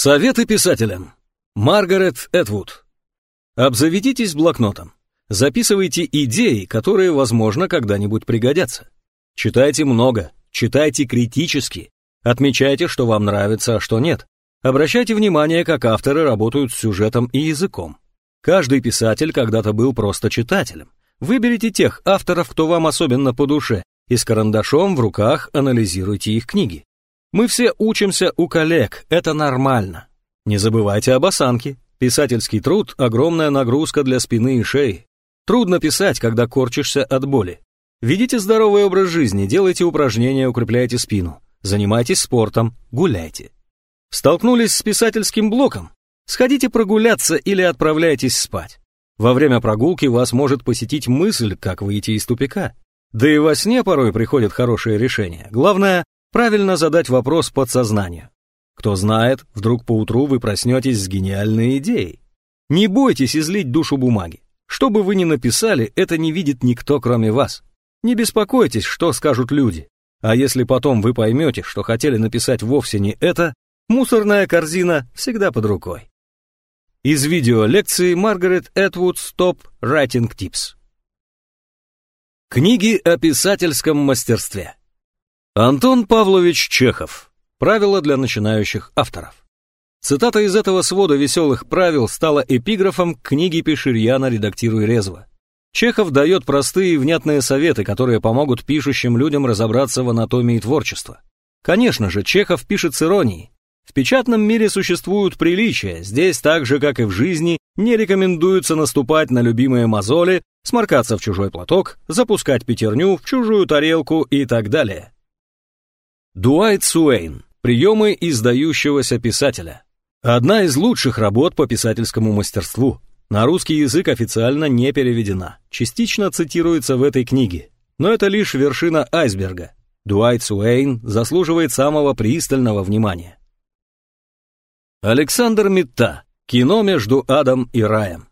Советы писателям. Маргарет Этвуд. Обзаведитесь блокнотом. Записывайте идеи, которые, возможно, когда-нибудь пригодятся. Читайте много, читайте критически. Отмечайте, что вам нравится, а что нет. Обращайте внимание, как авторы работают с сюжетом и языком. Каждый писатель когда-то был просто читателем. Выберите тех авторов, кто вам особенно по душе, и с карандашом в руках анализируйте их книги. Мы все учимся у коллег, это нормально. Не забывайте об осанке. Писательский труд – огромная нагрузка для спины и шеи. Трудно писать, когда корчишься от боли. Ведите здоровый образ жизни, делайте упражнения, укрепляйте спину. Занимайтесь спортом, гуляйте. Столкнулись с писательским блоком? Сходите прогуляться или отправляйтесь спать. Во время прогулки вас может посетить мысль, как выйти из тупика. Да и во сне порой приходят хорошие решения. Главное, правильно задать вопрос подсознанию. Кто знает, вдруг поутру вы проснетесь с гениальной идеей. Не бойтесь излить душу бумаги. Что бы вы ни написали, это не видит никто, кроме вас. Не беспокойтесь, что скажут люди. А если потом вы поймете, что хотели написать вовсе не это, мусорная корзина всегда под рукой. Из видеолекции Маргарет Этвуд «Stop Writing Tips». Книги о писательском мастерстве. Антон Павлович Чехов. Правила для начинающих авторов. Цитата из этого свода веселых правил стала эпиграфом книги Пеширьяна «Редактируй резво». Чехов дает простые и внятные советы, которые помогут пишущим людям разобраться в анатомии творчества. Конечно же, Чехов пишет с иронией. В печатном мире существуют приличия, здесь так же, как и в жизни, не рекомендуется наступать на любимые мозоли, сморкаться в чужой платок, запускать пятерню в чужую тарелку и так далее. Дуайт Суэйн. Приемы издающегося писателя. Одна из лучших работ по писательскому мастерству. На русский язык официально не переведена. Частично цитируется в этой книге. Но это лишь вершина айсберга. Дуайт Суэйн заслуживает самого пристального внимания. Александр Митта. Кино между адом и раем.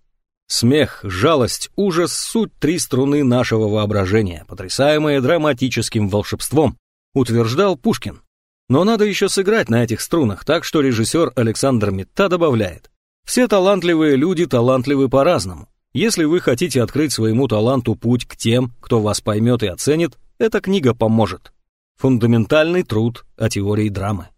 Смех, жалость, ужас — суть три струны нашего воображения, потрясаемые драматическим волшебством, утверждал Пушкин. Но надо еще сыграть на этих струнах, так что режиссер Александр Митта добавляет. Все талантливые люди талантливы по-разному. Если вы хотите открыть своему таланту путь к тем, кто вас поймет и оценит, эта книга поможет. Фундаментальный труд о теории драмы.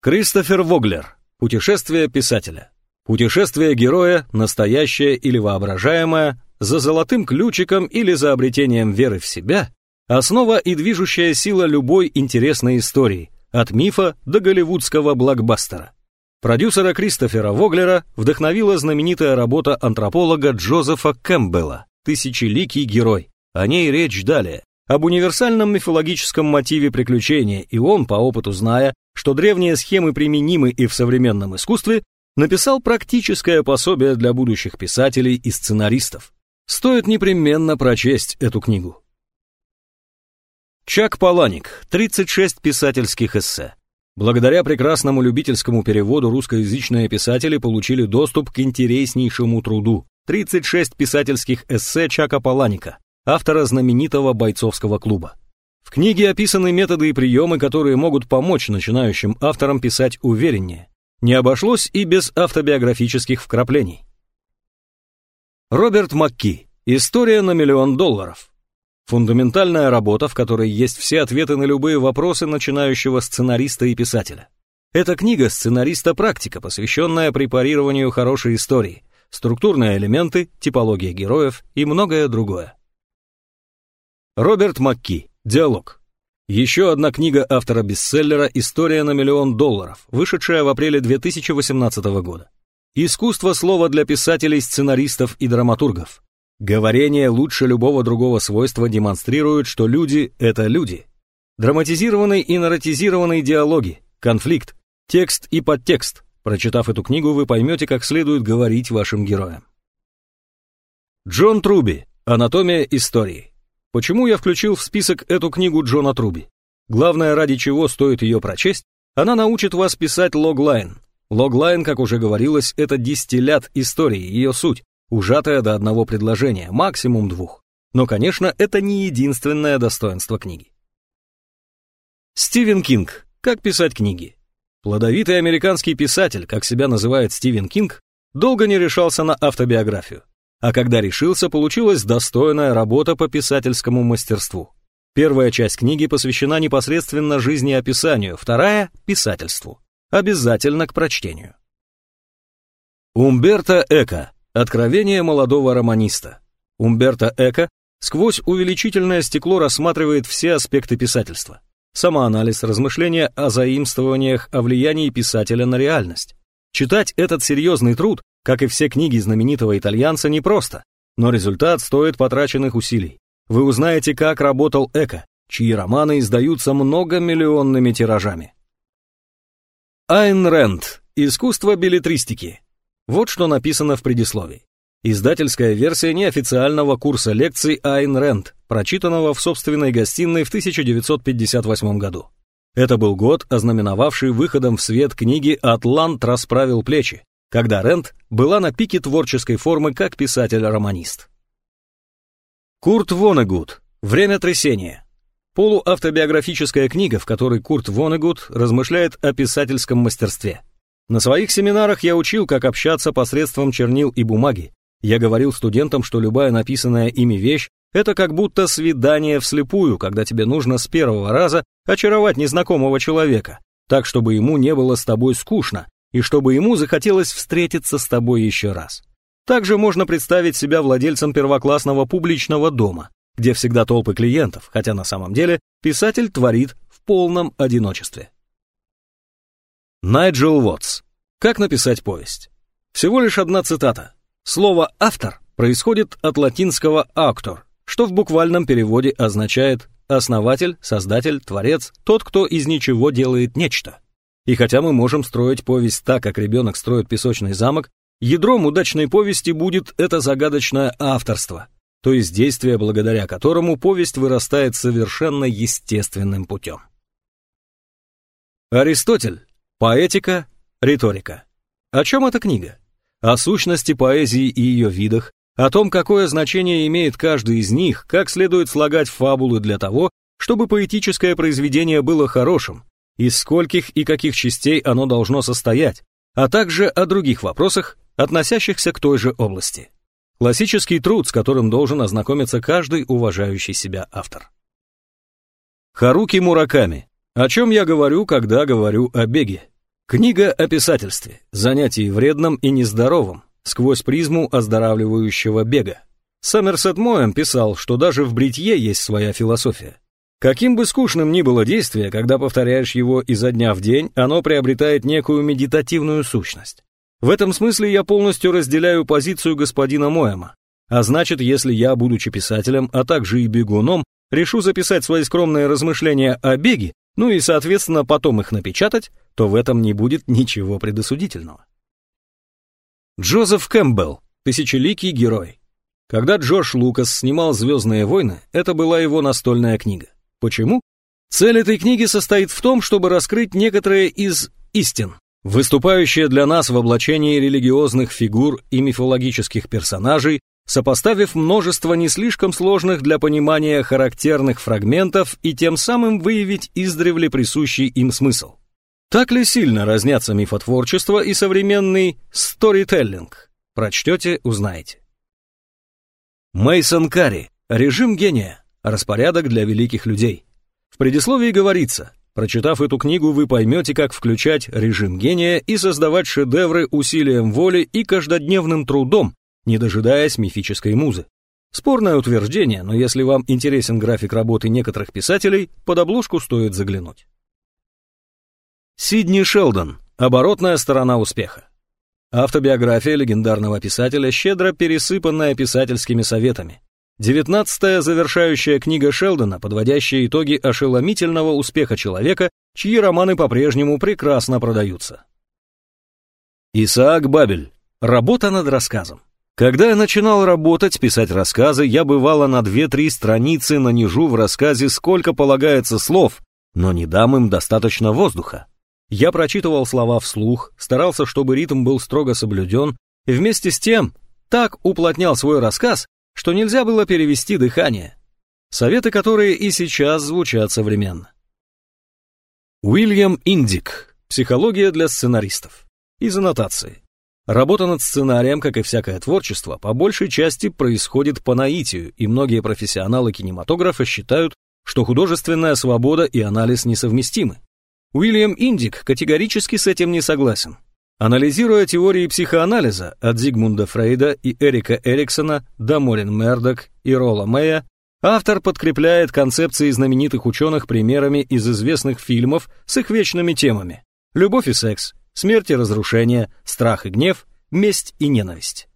Кристофер Воглер. Путешествие писателя. Путешествие героя, настоящее или воображаемое, за золотым ключиком или за обретением веры в себя, Основа и движущая сила любой интересной истории, от мифа до голливудского блокбастера. Продюсера Кристофера Воглера вдохновила знаменитая работа антрополога Джозефа Кэмпбелла «Тысячеликий герой». О ней речь далее. Об универсальном мифологическом мотиве приключения, и он, по опыту зная, что древние схемы применимы и в современном искусстве, написал практическое пособие для будущих писателей и сценаристов. Стоит непременно прочесть эту книгу. Чак Паланик, 36 писательских эссе. Благодаря прекрасному любительскому переводу русскоязычные писатели получили доступ к интереснейшему труду. 36 писательских эссе Чака Паланика, автора знаменитого бойцовского клуба. В книге описаны методы и приемы, которые могут помочь начинающим авторам писать увереннее. Не обошлось и без автобиографических вкраплений. Роберт Макки. История на миллион долларов. Фундаментальная работа, в которой есть все ответы на любые вопросы начинающего сценариста и писателя. Эта книга сценариста-практика, посвященная препарированию хорошей истории, структурные элементы, типология героев и многое другое. Роберт Макки. Диалог. Еще одна книга автора бестселлера «История на миллион долларов», вышедшая в апреле 2018 года. Искусство слова для писателей, сценаристов и драматургов. Говорение лучше любого другого свойства демонстрирует, что люди — это люди. Драматизированные и нарратизированные диалоги, конфликт, текст и подтекст. Прочитав эту книгу, вы поймете, как следует говорить вашим героям. Джон Труби. Анатомия истории. Почему я включил в список эту книгу Джона Труби? Главное, ради чего стоит ее прочесть, она научит вас писать логлайн. Логлайн, как уже говорилось, это дистиллят истории, ее суть ужатая до одного предложения, максимум двух. Но, конечно, это не единственное достоинство книги. Стивен Кинг. Как писать книги. Плодовитый американский писатель, как себя называет Стивен Кинг, долго не решался на автобиографию. А когда решился, получилась достойная работа по писательскому мастерству. Первая часть книги посвящена непосредственно жизнеописанию, вторая — писательству. Обязательно к прочтению. Умберто Эко. Откровение молодого романиста. Умберто Эко сквозь увеличительное стекло рассматривает все аспекты писательства. Самоанализ, размышления о заимствованиях, о влиянии писателя на реальность. Читать этот серьезный труд, как и все книги знаменитого итальянца, непросто, но результат стоит потраченных усилий. Вы узнаете, как работал Эко, чьи романы издаются многомиллионными тиражами. Айн Рэнд. Искусство билетристики. Вот что написано в предисловии. Издательская версия неофициального курса лекций Айн Рэнд, прочитанного в собственной гостиной в 1958 году. Это был год, ознаменовавший выходом в свет книги «Атлант расправил плечи», когда Рэнд была на пике творческой формы как писатель-романист. Курт Вонегуд. Время трясения. Полуавтобиографическая книга, в которой Курт Вонегуд размышляет о писательском мастерстве. На своих семинарах я учил, как общаться посредством чернил и бумаги, я говорил студентам, что любая написанная ими вещь – это как будто свидание вслепую, когда тебе нужно с первого раза очаровать незнакомого человека, так, чтобы ему не было с тобой скучно, и чтобы ему захотелось встретиться с тобой еще раз. Также можно представить себя владельцем первоклассного публичного дома, где всегда толпы клиентов, хотя на самом деле писатель творит в полном одиночестве. Найджел Уотс. Как написать повесть? Всего лишь одна цитата. Слово «автор» происходит от латинского «актор», что в буквальном переводе означает «основатель», «создатель», «творец», «тот, кто из ничего делает нечто». И хотя мы можем строить повесть так, как ребенок строит песочный замок, ядром удачной повести будет это загадочное авторство, то есть действие, благодаря которому повесть вырастает совершенно естественным путем. Аристотель. Поэтика, риторика. О чем эта книга? о сущности поэзии и ее видах, о том, какое значение имеет каждый из них, как следует слагать фабулы для того, чтобы поэтическое произведение было хорошим, из скольких и каких частей оно должно состоять, а также о других вопросах, относящихся к той же области. Классический труд, с которым должен ознакомиться каждый уважающий себя автор. Харуки Мураками. О чем я говорю, когда говорю о беге? Книга о писательстве, занятии вредном и нездоровом, сквозь призму оздоравливающего бега. Сомерсет Моэм писал, что даже в бритье есть своя философия. Каким бы скучным ни было действие, когда повторяешь его изо дня в день, оно приобретает некую медитативную сущность. В этом смысле я полностью разделяю позицию господина Моэма. А значит, если я, будучи писателем, а также и бегуном, решу записать свои скромные размышления о беге, ну и, соответственно, потом их напечатать, то в этом не будет ничего предосудительного. Джозеф Кэмпбелл, тысячеликий герой. Когда Джордж Лукас снимал «Звездные войны», это была его настольная книга. Почему? Цель этой книги состоит в том, чтобы раскрыть некоторые из истин, выступающие для нас в облачении религиозных фигур и мифологических персонажей, сопоставив множество не слишком сложных для понимания характерных фрагментов и тем самым выявить издревле присущий им смысл. Так ли сильно разнятся мифотворчество и современный сторителлинг? Прочтете, узнаете. Мейсон Карри. Режим гения. Распорядок для великих людей. В предисловии говорится, прочитав эту книгу, вы поймете, как включать режим гения и создавать шедевры усилием воли и каждодневным трудом, не дожидаясь мифической музы. Спорное утверждение, но если вам интересен график работы некоторых писателей, под обложку стоит заглянуть. Сидни Шелдон. Оборотная сторона успеха. Автобиография легендарного писателя, щедро пересыпанная писательскими советами. Девятнадцатая завершающая книга Шелдона, подводящая итоги ошеломительного успеха человека, чьи романы по-прежнему прекрасно продаются. Исаак Бабель. Работа над рассказом. Когда я начинал работать, писать рассказы, я бывало на две-три страницы нанижу в рассказе, сколько полагается слов, но не дам им достаточно воздуха. Я прочитывал слова вслух, старался, чтобы ритм был строго соблюден, и вместе с тем так уплотнял свой рассказ, что нельзя было перевести дыхание. Советы, которые и сейчас звучат современно. Уильям Индик. Психология для сценаристов. Из аннотации. Работа над сценарием, как и всякое творчество, по большей части происходит по наитию, и многие профессионалы кинематографа считают, что художественная свобода и анализ несовместимы. Уильям Индик категорически с этим не согласен. Анализируя теории психоанализа от Зигмунда Фрейда и Эрика Эриксона до Молин Мердок и Ролла Мэя, автор подкрепляет концепции знаменитых ученых примерами из известных фильмов с их вечными темами «Любовь и секс», смерть и разрушение, страх и гнев, месть и ненависть.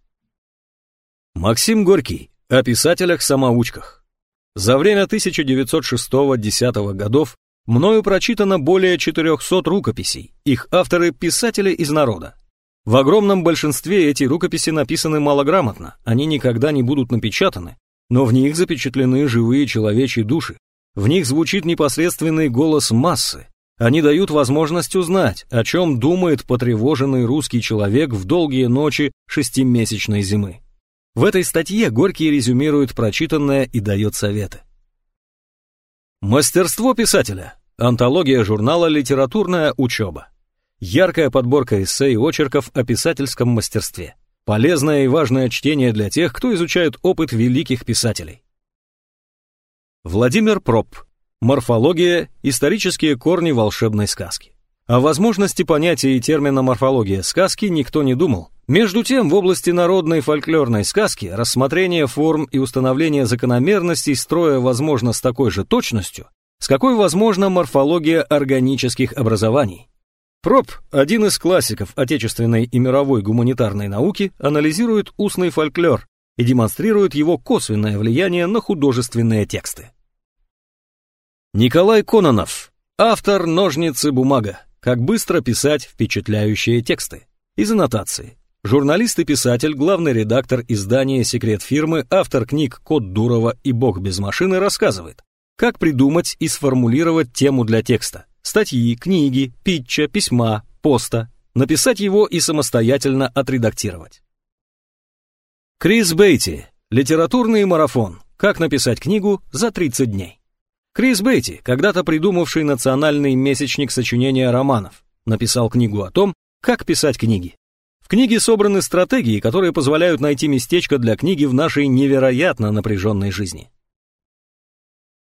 Максим Горький о писателях-самоучках. За время 1906-10 годов мною прочитано более 400 рукописей, их авторы – писатели из народа. В огромном большинстве эти рукописи написаны малограмотно, они никогда не будут напечатаны, но в них запечатлены живые человечьи души, в них звучит непосредственный голос массы, они дают возможность узнать, о чем думает потревоженный русский человек в долгие ночи шестимесячной зимы. В этой статье Горький резюмирует прочитанное и дает советы. Мастерство писателя. Антология журнала «Литературная учеба». Яркая подборка эссе и очерков о писательском мастерстве. Полезное и важное чтение для тех, кто изучает опыт великих писателей. Владимир Проб. Морфология – исторические корни волшебной сказки. О возможности понятия и термина морфология сказки никто не думал. Между тем, в области народной фольклорной сказки рассмотрение форм и установление закономерностей строя возможно с такой же точностью, с какой возможна морфология органических образований. Проб, один из классиков отечественной и мировой гуманитарной науки, анализирует устный фольклор и демонстрирует его косвенное влияние на художественные тексты. Николай Кононов. Автор «Ножницы. Бумага. Как быстро писать впечатляющие тексты». Из аннотации. Журналист и писатель, главный редактор издания «Секрет фирмы», автор книг «Кот Дурова» и «Бог без машины» рассказывает, как придумать и сформулировать тему для текста. Статьи, книги, питча, письма, поста. Написать его и самостоятельно отредактировать. Крис Бейти. Литературный марафон. Как написать книгу за 30 дней. Крис Бейти, когда-то придумавший национальный месячник сочинения романов, написал книгу о том, как писать книги. В книге собраны стратегии, которые позволяют найти местечко для книги в нашей невероятно напряженной жизни.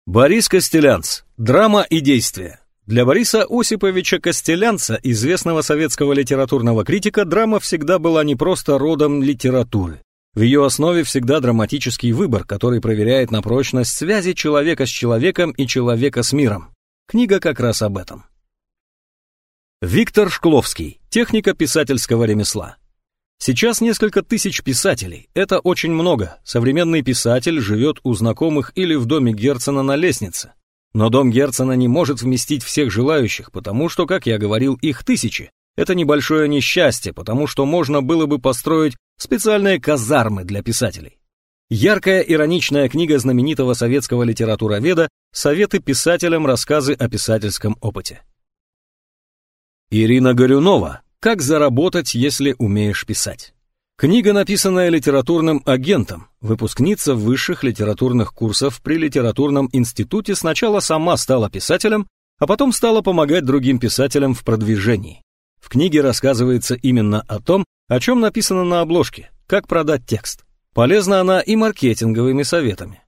Борис Костелянц. Драма и действие. Для Бориса Осиповича Костелянца, известного советского литературного критика, драма всегда была не просто родом литературы. В ее основе всегда драматический выбор, который проверяет на прочность связи человека с человеком и человека с миром. Книга как раз об этом. Виктор Шкловский. Техника писательского ремесла. Сейчас несколько тысяч писателей. Это очень много. Современный писатель живет у знакомых или в доме Герцена на лестнице. Но дом Герцена не может вместить всех желающих, потому что, как я говорил, их тысячи. Это небольшое несчастье, потому что можно было бы построить специальные казармы для писателей. Яркая ироничная книга знаменитого советского литературоведа «Советы писателям. Рассказы о писательском опыте». Ирина Горюнова «Как заработать, если умеешь писать». Книга, написанная литературным агентом, выпускница высших литературных курсов при литературном институте сначала сама стала писателем, а потом стала помогать другим писателям в продвижении. В книге рассказывается именно о том, о чем написано на обложке, как продать текст. Полезна она и маркетинговыми советами.